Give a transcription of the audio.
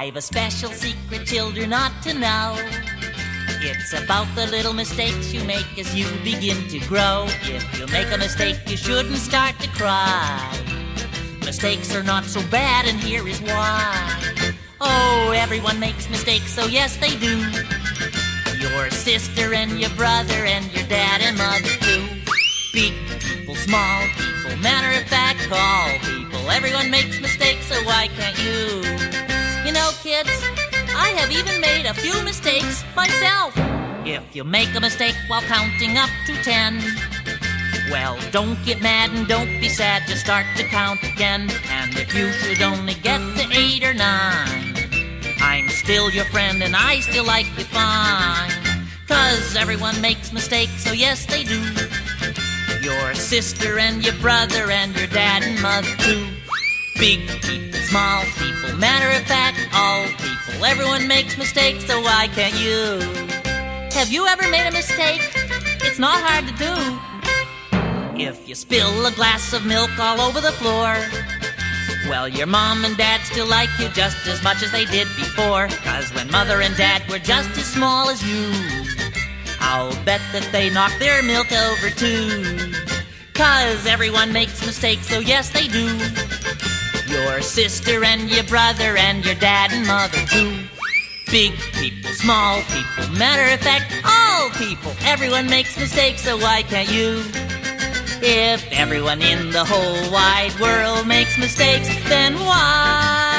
I've a special secret children ought to know. It's about the little mistakes you make as you begin to grow. If you make a mistake, you shouldn't start to cry. Mistakes are not so bad, and here is why. Oh, everyone makes mistakes, so yes, they do. Your sister and your brother and your dad and mother too. Big people, small people, matter of fact, all people. Everyone makes mistakes, so why can't you? Kids, I have even made a few mistakes myself. If you make a mistake while counting up to ten, well, don't get mad and don't be sad, just start to count again. And if you should only get to eight or nine, I'm still your friend and I still like you fine. Cause everyone makes mistakes, so yes, they do. Your sister and your brother and your dad and mother too. Big people, small people, matter of fact. Everyone makes mistakes, so why can't you? Have you ever made a mistake? It's not hard to do. If you spill a glass of milk all over the floor, well, your mom and dad still like you just as much as they did before. Cause when mother and dad were just as small as you, I'll bet that they knocked their milk over too. Cause everyone makes mistakes, so yes, they do. Your sister and your brother and your dad and mother too. Big people, small people, matter of fact, all people. Everyone makes mistakes, so why can't you? If everyone in the whole wide world makes mistakes, then why?